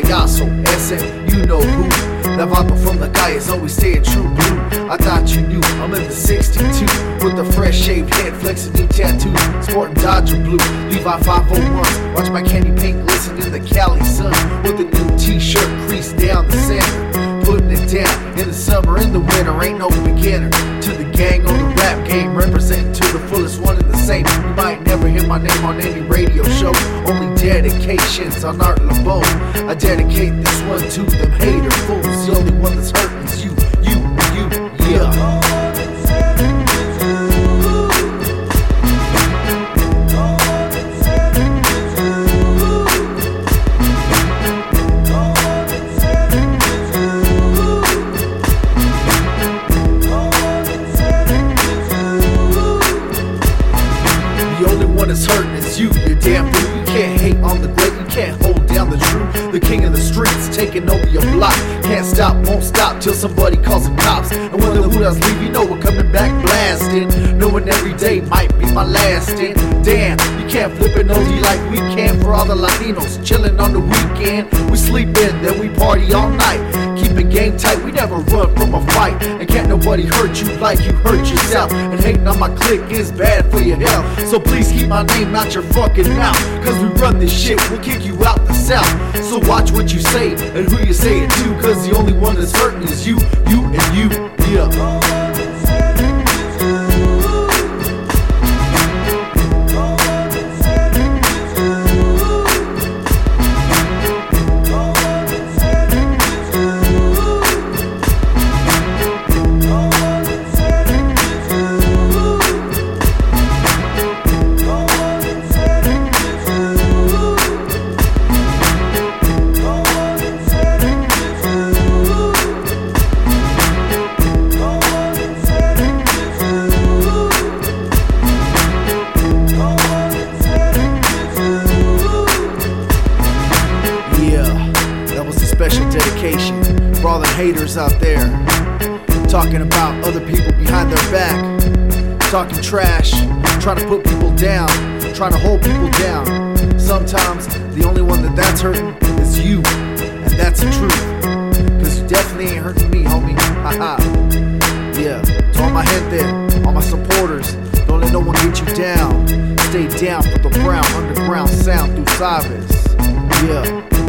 payaso, ese, you know who. That viper from the guy is always staying true blue. I thought you knew, I'm in the 62 with a fresh shaved head, flexing new tattoo, sporting Dodger blue. Levi 501, watch my candy paint listen in the Cali sun with a new t-shirt creased down the center. Putting it down in the summer, in the winter, ain't no beginner. To the the dedications on Art Laboe. I dedicate this one to them hater fools. The only one that's hurting is you, you, you, yeah. The the truth. The king of the streets taking over your block. Can't stop, won't stop till somebody calls the cops. And when the hooters leave, you know we're coming back blasting. Knowing every day might be my last. Damn, you can't flip an OG like we can for all the Latinos chilling on the weekend. We sleep in, then we party all night. Tight, we never run from a fight. And can't nobody hurt you like you hurt yourself. And hating on my clique is bad for your health. So please keep my name out your fucking mouth. Cause we run this shit, we'll kick you out the south. So watch what you say and who you say it to. Cause the only one that's hurting is you, you, and you. Yeah, special dedication for all the haters out there talking about other people behind their back, talking trash, trying to put people down, trying to hold people down. Sometimes the only one that that's hurting is you, and that's the truth. Cause you definitely ain't hurting me, homie. Haha. yeah, to all my gente, all my supporters, don't let no one get you down. Stay down for the brown underground sound through Sabes. Yeah.